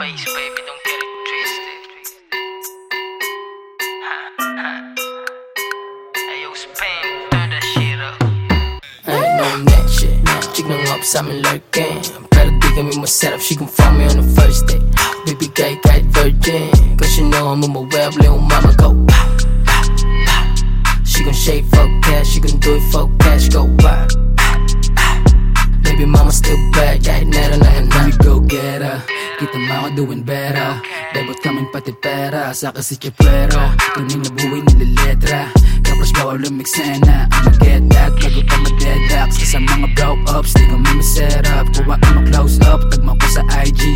ways, baby, don't get it twisted. Ha, ha. Hey, yo, spin, turn that shit up. I ain't on that shit. Chick nang up sa amin lurking Pero di kami masarap, she gon' find me on the first day Baby gay, gay, virgin Cause you know I'm on my web, little mama go She gon' shake for cash, she gon' do it for cash, go Kita mo ako doing better. Debot kami pati pera? Sa kasi chiprero Tunay na buhay nililetra Kapras bawal lumiksena I'ma get that Bago pa madedak Sa mga blow ups Di kami maserap Kuha mo close up Tagma ko sa IG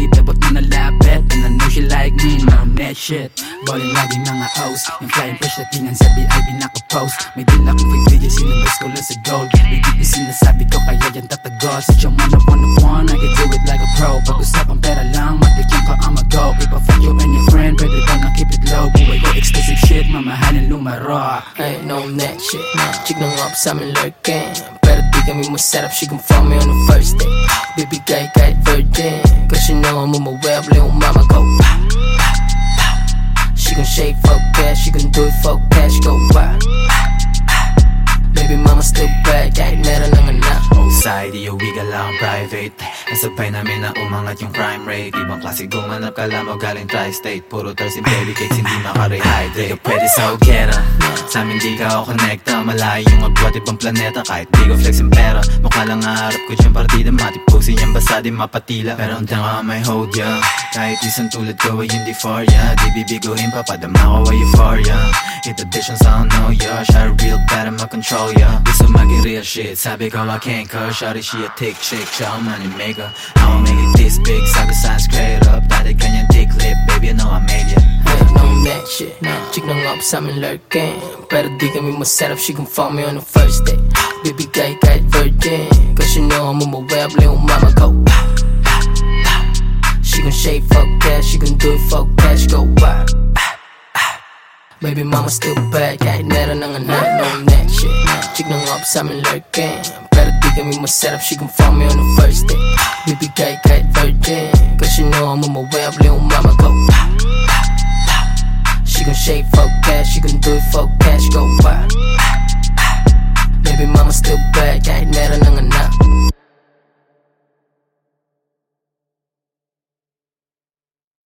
No net shit. Ballin lagi mga O's Yung flying push na tingan sa VIP nakapost May dila kong free digits Sinubos ko lang sa gold May di sinasabi ko kaya yan tatagos. It's your one one one I can do it like a pro. Pag-usapang pera lang Matikyan ka I'ma go. If I fuck you and your friend Pwede ka na keep it low. Buhay ko expensive shit Mamahalin lumaro. Ain't on that shit. Chick nang up sa amin lurking. Pero di kami masarap, she gon' find me on the first day. Baby guy kahit virgin. Cause you know I'm on my web, little mama go She gon' shake for cash, she gon' do it for cash, go wild Baby mama still bad, kahit meron ng anak Side, iuwi ka lang private. Nasabay namin na umangat yung crime rate. Ibang klase gumanap ka lang mo galing tri-state. Puro tersin baby cakes, hindi makarehydrate. Pwede sa ugera Sa amin di ka ako connecta. Malayo yung agwat ibang planeta Kahit di ko flex yung pera. Mukha lang harap ko dyan partida. Matipusin yan basta di mapatila. Pero hanggang ka may hold ya. Kahit isang tulad ko ay hindi for ya. Di bibiguhin pa padama ko ay euphoria. Hit addition sa no ya. Siya real better makontrol ya. Gusto maging real shit. Sabi ko I can't curse. Shawty she a tick chick Siya ang money maker I'ma make it this big. Sabi sign straight up Dati kanyang dick lip? Baby I know I made ya. I on that shit. Chick nang up sa amin lurking Pero di kami masarap, she gon' find me on the first day. Baby guy kahit virgin. Cause you know I'm on my way up, little mama go. She gon' shake for cash, she gon' do it for cash, go. Wild Baby mama still bad, kahit meron ng anak No that shit. Chick nang up sa she gon' find me on the first day. Baby guy kahit virgin. Cause you know I'm on my way up, little mama go she gon' shake for cash, she gon' do it for cash, go wild.